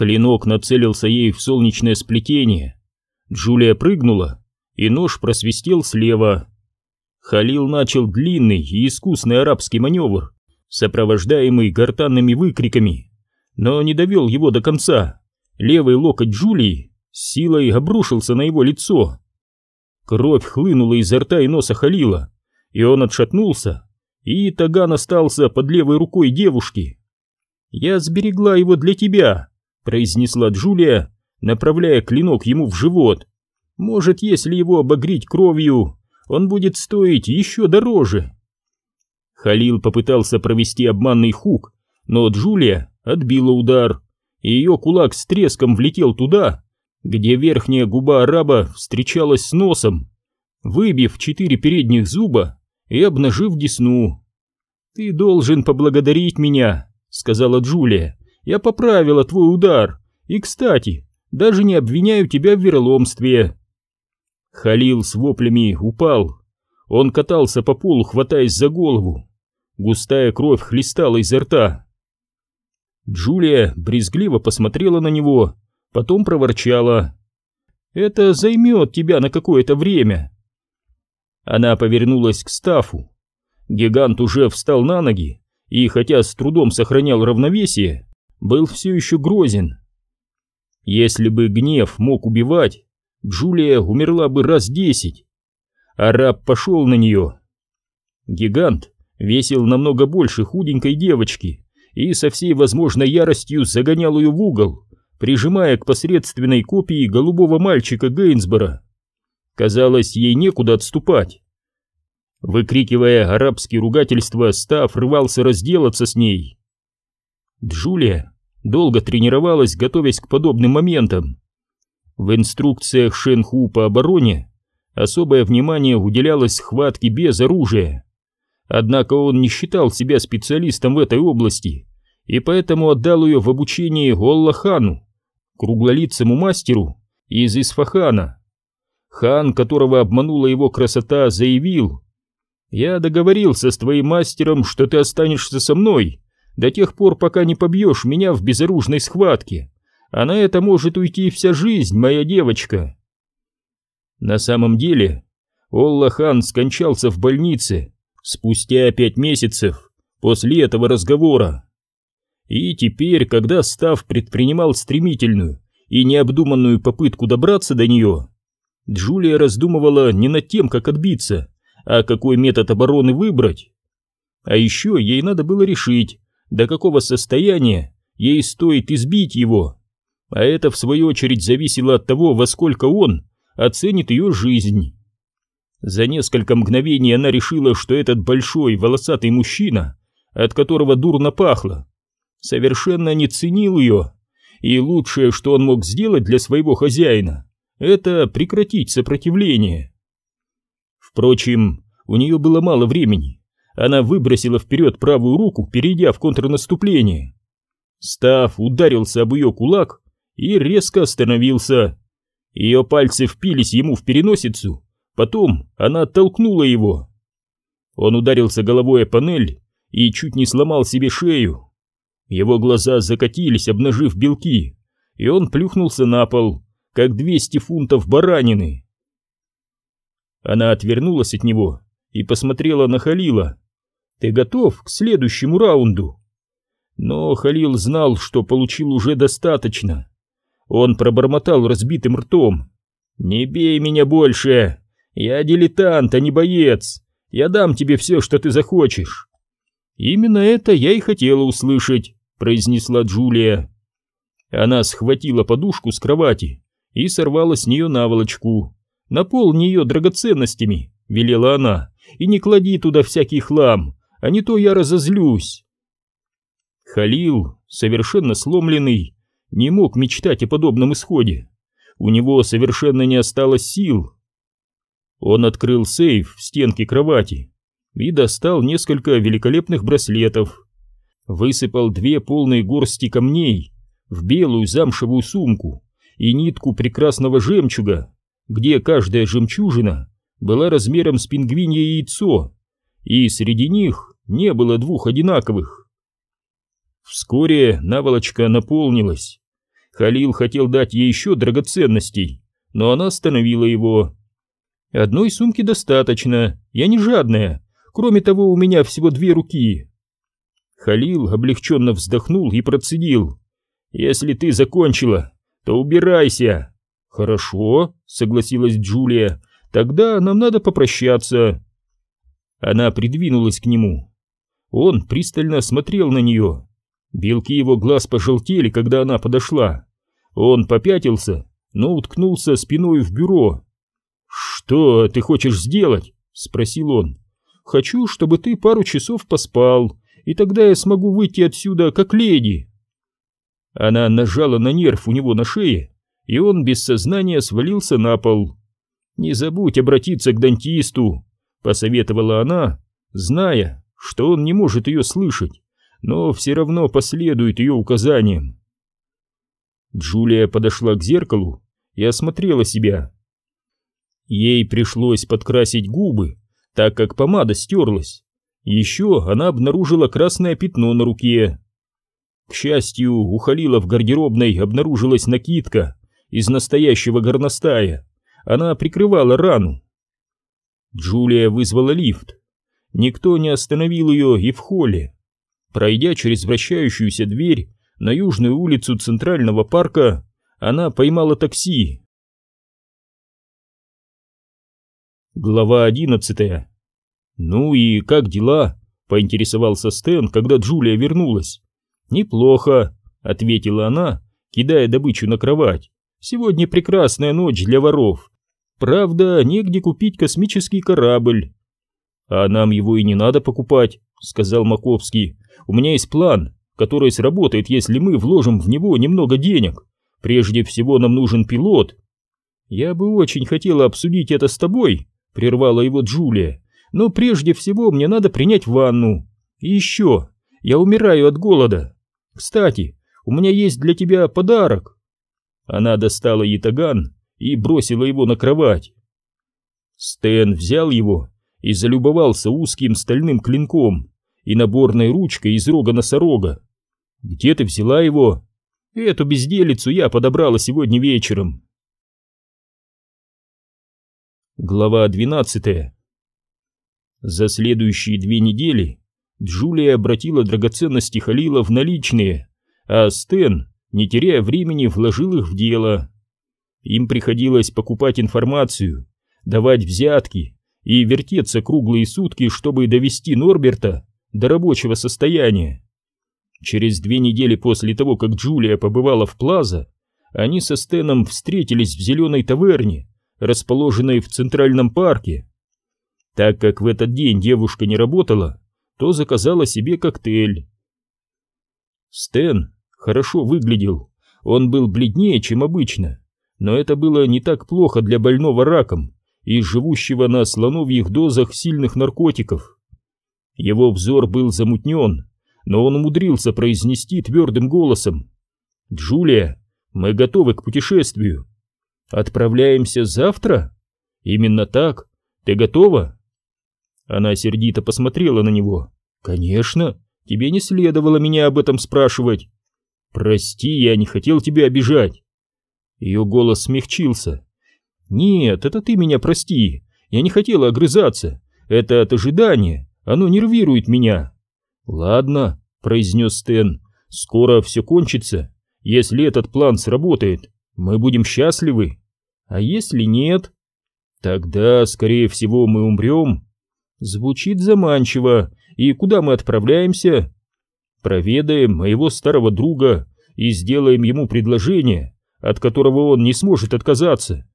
Клинок нацелился ей в солнечное сплетение. Джулия прыгнула, и нож просвистел слева. Халил начал длинный и искусный арабский маневр, сопровождаемый гортанными выкриками, но не довел его до конца. Левый локоть Джулии с силой обрушился на его лицо. Кровь хлынула изо рта и носа Халила, и он отшатнулся, и Таган остался под левой рукой девушки. «Я сберегла его для тебя», — произнесла Джулия, направляя клинок ему в живот. «Может, если его обогреть кровью, он будет стоить еще дороже». Халил попытался провести обманный хук, но Джулия отбила удар, и ее кулак с треском влетел туда, где верхняя губа араба встречалась с носом, выбив четыре передних зуба и обнажив десну. «Ты должен поблагодарить меня», — сказала Джулия. «Я поправила твой удар, и, кстати, даже не обвиняю тебя в вероломстве». Халил с воплями упал. Он катался по полу, хватаясь за голову. Густая кровь хлестала изо рта. Джулия брезгливо посмотрела на него, потом проворчала. «Это займет тебя на какое-то время». Она повернулась к Стафу. Гигант уже встал на ноги и, хотя с трудом сохранял равновесие, был все еще грозен. Если бы гнев мог убивать, Джулия умерла бы раз десять. Араб пошел на нее. Гигант весил намного больше худенькой девочки и со всей возможной яростью загонял ее в угол, прижимая к посредственной копии голубого мальчика Гейнсбора. Казалось, ей некуда отступать. Выкрикивая арабские ругательства, Став рвался разделаться с ней. Джулия долго тренировалась, готовясь к подобным моментам. В инструкциях Шенху по обороне особое внимание уделялось схватке без оружия. Однако он не считал себя специалистом в этой области и поэтому отдал ее в обучение Оллахану, круглолицему мастеру из Исфахана. Хан, которого обманула его красота, заявил, «Я договорился с твоим мастером, что ты останешься со мной до тех пор, пока не побьешь меня в безоружной схватке, а на это может уйти вся жизнь, моя девочка». На самом деле, Олла-хан скончался в больнице спустя пять месяцев после этого разговора. И теперь, когда Став предпринимал стремительную и необдуманную попытку добраться до нее, Джулия раздумывала не над тем, как отбиться, а какой метод обороны выбрать. А еще ей надо было решить, до какого состояния ей стоит избить его. А это, в свою очередь, зависело от того, во сколько он оценит ее жизнь. За несколько мгновений она решила, что этот большой волосатый мужчина, от которого дурно пахло, совершенно не ценил ее, и лучшее, что он мог сделать для своего хозяина, это прекратить сопротивление. Впрочем, у нее было мало времени. Она выбросила вперед правую руку, перейдя в контрнаступление. Став ударился об ее кулак и резко остановился. Ее пальцы впились ему в переносицу, потом она оттолкнула его. Он ударился головой о панель и чуть не сломал себе шею. Его глаза закатились, обнажив белки, и он плюхнулся на пол, как 200 фунтов баранины. Она отвернулась от него и посмотрела на Халила. «Ты готов к следующему раунду?» Но Халил знал, что получил уже достаточно. Он пробормотал разбитым ртом. «Не бей меня больше! Я дилетант, а не боец! Я дам тебе все, что ты захочешь!» «Именно это я и хотела услышать», — произнесла Джулия. Она схватила подушку с кровати и сорвала с нее наволочку. «Наполни ее драгоценностями», — велела она, — «и не клади туда всякий хлам, а не то я разозлюсь». Халил, совершенно сломленный, не мог мечтать о подобном исходе. У него совершенно не осталось сил. Он открыл сейф в стенке кровати и достал несколько великолепных браслетов. Высыпал две полные горсти камней в белую замшевую сумку и нитку прекрасного жемчуга, где каждая жемчужина была размером с пингвинье яйцо, и среди них не было двух одинаковых. Вскоре наволочка наполнилась. Халил хотел дать ей еще драгоценностей, но она остановила его. «Одной сумки достаточно, я не жадная, кроме того у меня всего две руки». Халил облегченно вздохнул и процедил. «Если ты закончила, то убирайся». «Хорошо», — согласилась Джулия, — «тогда нам надо попрощаться». Она придвинулась к нему. Он пристально смотрел на нее. Белки его глаз пожелтели, когда она подошла. Он попятился, но уткнулся спиной в бюро. «Что ты хочешь сделать?» — спросил он. «Хочу, чтобы ты пару часов поспал, и тогда я смогу выйти отсюда как леди». Она нажала на нерв у него на шее, и он без сознания свалился на пол. «Не забудь обратиться к дантисту», — посоветовала она, зная, что он не может ее слышать, но все равно последует ее указаниям. Джулия подошла к зеркалу и осмотрела себя. Ей пришлось подкрасить губы, так как помада стерлась. Еще она обнаружила красное пятно на руке. К счастью, у Халила в гардеробной обнаружилась накидка из настоящего горностая. Она прикрывала рану. Джулия вызвала лифт. Никто не остановил ее и в холле. Пройдя через вращающуюся дверь на южную улицу Центрального парка, она поймала такси. Глава одиннадцатая. «Ну и как дела?» — поинтересовался Стэн, когда Джулия вернулась. «Неплохо», — ответила она, кидая добычу на кровать. «Сегодня прекрасная ночь для воров. Правда, негде купить космический корабль». «А нам его и не надо покупать», — сказал Маковский. «У меня есть план, который сработает, если мы вложим в него немного денег. Прежде всего нам нужен пилот». «Я бы очень хотела обсудить это с тобой», — прервала его Джулия. «Но прежде всего мне надо принять ванну. И еще, я умираю от голода. Кстати, у меня есть для тебя подарок». Она достала ятаган и бросила его на кровать. Стэн взял его и залюбовался узким стальным клинком и наборной ручкой из рога носорога. «Где ты взяла его?» «Эту безделицу я подобрала сегодня вечером». Глава 12 За следующие две недели Джулия обратила драгоценности Халила в наличные, а Стэн, не теряя времени, вложил их в дело. Им приходилось покупать информацию, давать взятки и вертеться круглые сутки, чтобы довести Норберта до рабочего состояния. Через две недели после того, как Джулия побывала в Плаза, они со Стэном встретились в зеленой таверне, расположенной в Центральном парке. Так как в этот день девушка не работала, то заказала себе коктейль. Стэн хорошо выглядел, он был бледнее, чем обычно, но это было не так плохо для больного раком и живущего на слоновьих дозах сильных наркотиков. Его взор был замутнен, но он умудрился произнести твердым голосом. «Джулия, мы готовы к путешествию. Отправляемся завтра? Именно так. Ты готова?» Она сердито посмотрела на него. «Конечно, тебе не следовало меня об этом спрашивать. Прости, я не хотел тебя обижать». Ее голос смягчился. «Нет, это ты меня прости. Я не хотела огрызаться. Это от ожидания. Оно нервирует меня. Ладно, произнес Стэн, скоро все кончится. Если этот план сработает, мы будем счастливы. А если нет? Тогда, скорее всего, мы умрем. Звучит заманчиво. И куда мы отправляемся? Проведаем моего старого друга и сделаем ему предложение, от которого он не сможет отказаться.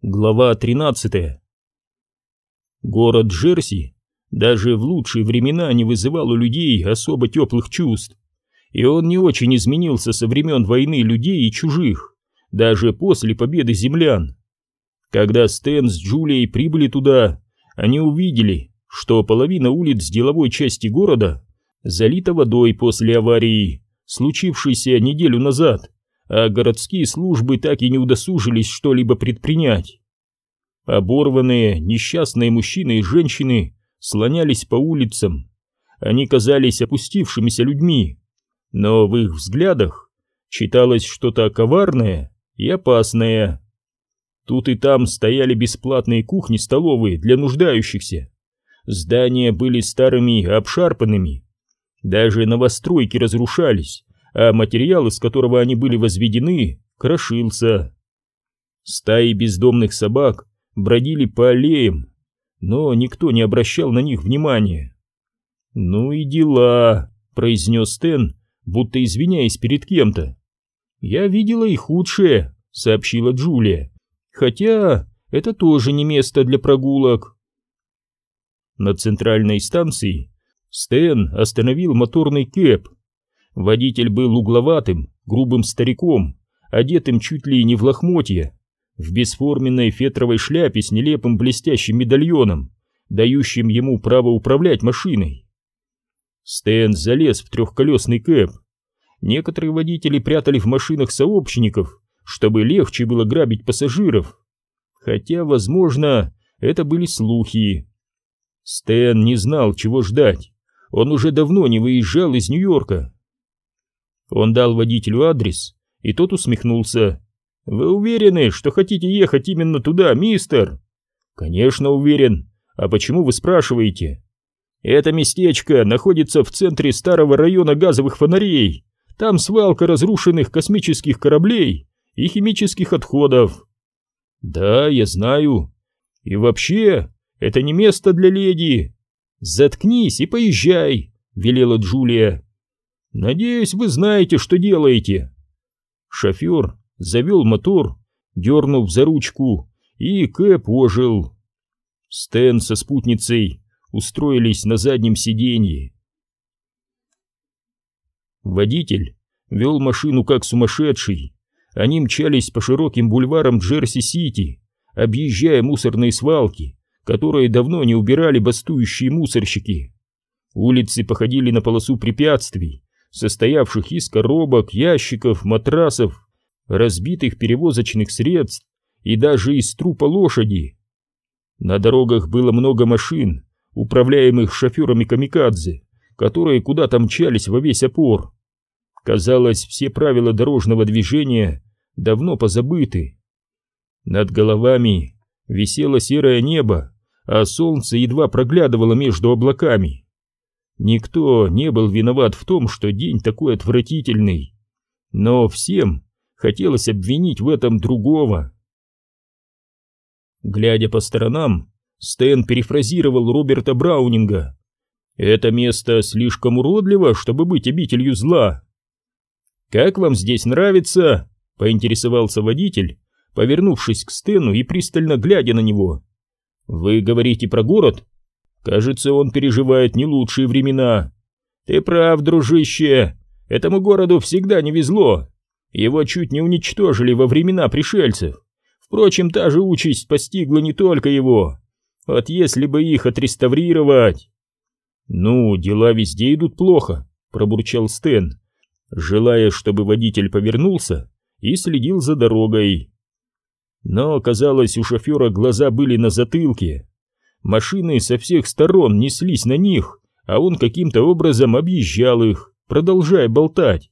Глава 13 Город Джерси даже в лучшие времена не вызывал у людей особо теплых чувств, и он не очень изменился со времен войны людей и чужих, даже после победы землян. Когда Стэн с Джулией прибыли туда, они увидели, что половина улиц деловой части города залита водой после аварии, случившейся неделю назад, а городские службы так и не удосужились что-либо предпринять. Оборванные, несчастные мужчины и женщины слонялись по улицам. Они казались опустившимися людьми. но в их взглядах читалось что-то коварное и опасное. Тут и там стояли бесплатные кухни-столовые для нуждающихся. Здания были старыми обшарпанными. Даже новостройки разрушались, а материал, из которого они были возведены, крошился. Стаи бездомных собак бродили по аллеям, но никто не обращал на них внимания. «Ну и дела», — произнес Стэн, будто извиняясь перед кем-то. «Я видела и худшее», — сообщила Джулия. «Хотя это тоже не место для прогулок». На центральной станции Стэн остановил моторный кэп. Водитель был угловатым, грубым стариком, одетым чуть ли не в лохмотья, в бесформенной фетровой шляпе с нелепым блестящим медальоном, дающим ему право управлять машиной. Стэн залез в трехколесный кэп. Некоторые водители прятали в машинах сообщников, чтобы легче было грабить пассажиров. Хотя, возможно, это были слухи. Стэн не знал, чего ждать. Он уже давно не выезжал из Нью-Йорка. Он дал водителю адрес, и тот усмехнулся. «Вы уверены, что хотите ехать именно туда, мистер?» «Конечно уверен. А почему вы спрашиваете?» «Это местечко находится в центре старого района газовых фонарей. Там свалка разрушенных космических кораблей и химических отходов». «Да, я знаю. И вообще, это не место для леди». «Заткнись и поезжай», — велела Джулия. «Надеюсь, вы знаете, что делаете». Шофер завел мотор, дернув за ручку, и Кэп ожил. Стэн со спутницей устроились на заднем сиденье. Водитель вел машину как сумасшедший. Они мчались по широким бульварам Джерси-Сити, объезжая мусорные свалки, которые давно не убирали бастующие мусорщики. Улицы походили на полосу препятствий, состоявших из коробок, ящиков, матрасов разбитых перевозочных средств и даже из трупа лошади. На дорогах было много машин, управляемых шоферами камикадзе, которые куда-то мчались во весь опор. Казалось, все правила дорожного движения давно позабыты. Над головами висело серое небо, а солнце едва проглядывало между облаками. Никто не был виноват в том, что день такой отвратительный. Но всем хотелось обвинить в этом другого. Глядя по сторонам, Стэн перефразировал Роберта Браунинга. «Это место слишком уродливо, чтобы быть обителью зла». «Как вам здесь нравится?» — поинтересовался водитель, повернувшись к Стэну и пристально глядя на него. «Вы говорите про город? Кажется, он переживает не лучшие времена». «Ты прав, дружище, этому городу всегда не везло. Его чуть не уничтожили во времена пришельцев. Впрочем, та же участь постигла не только его. Вот если бы их отреставрировать... «Ну, дела везде идут плохо», — пробурчал Стэн, желая, чтобы водитель повернулся и следил за дорогой. Но, казалось, у шофера глаза были на затылке. Машины со всех сторон неслись на них, а он каким-то образом объезжал их, продолжая болтать.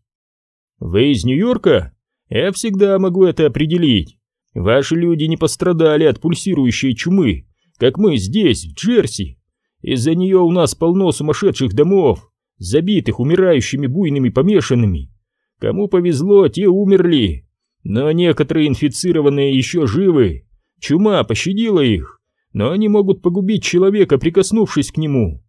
Вы из Нью-Йорка? Я всегда могу это определить. Ваши люди не пострадали от пульсирующей чумы, как мы здесь, в Джерси. Из-за нее у нас полно сумасшедших домов, забитых умирающими буйными помешанными. Кому повезло, те умерли, но некоторые инфицированные еще живы. Чума пощадила их, но они могут погубить человека, прикоснувшись к нему.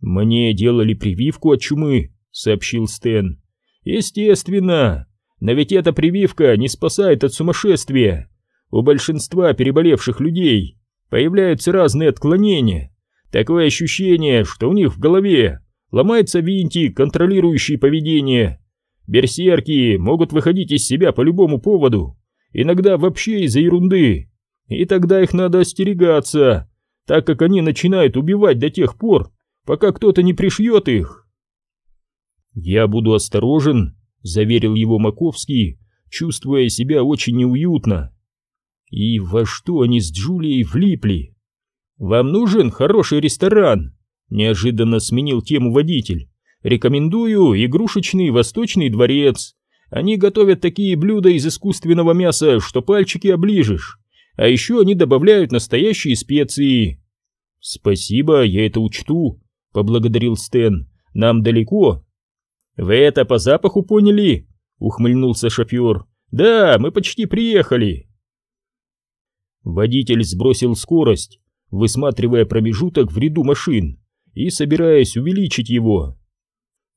Мне делали прививку от чумы, сообщил Стэн. Естественно, но ведь эта прививка не спасает от сумасшествия. У большинства переболевших людей появляются разные отклонения. Такое ощущение, что у них в голове ломается винтик, контролирующий поведение. Берсерки могут выходить из себя по любому поводу, иногда вообще из-за ерунды. И тогда их надо остерегаться, так как они начинают убивать до тех пор, пока кто-то не пришьет их. «Я буду осторожен», — заверил его Маковский, чувствуя себя очень неуютно. И во что они с Джулией влипли? «Вам нужен хороший ресторан?» — неожиданно сменил тему водитель. Рекомендую игрушечный восточный дворец. Они готовят такие блюда из искусственного мяса, что пальчики оближешь. А еще они добавляют настоящие специи. Спасибо, я это учту, поблагодарил Стэн. Нам далеко. Вы это по запаху поняли? Ухмыльнулся шофер. Да, мы почти приехали. Водитель сбросил скорость, высматривая промежуток в ряду машин и собираясь увеличить его.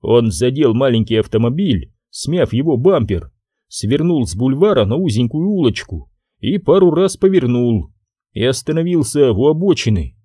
Он задел маленький автомобиль, смяв его бампер, свернул с бульвара на узенькую улочку и пару раз повернул и остановился у обочины.